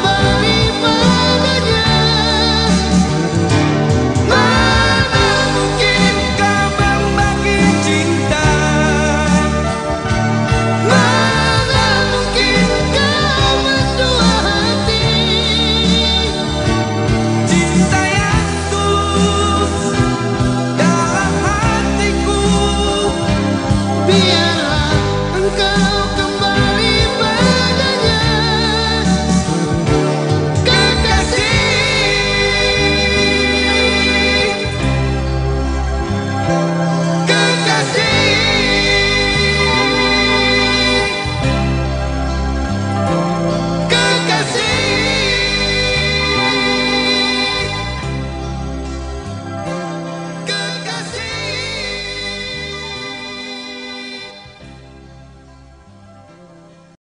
somebody.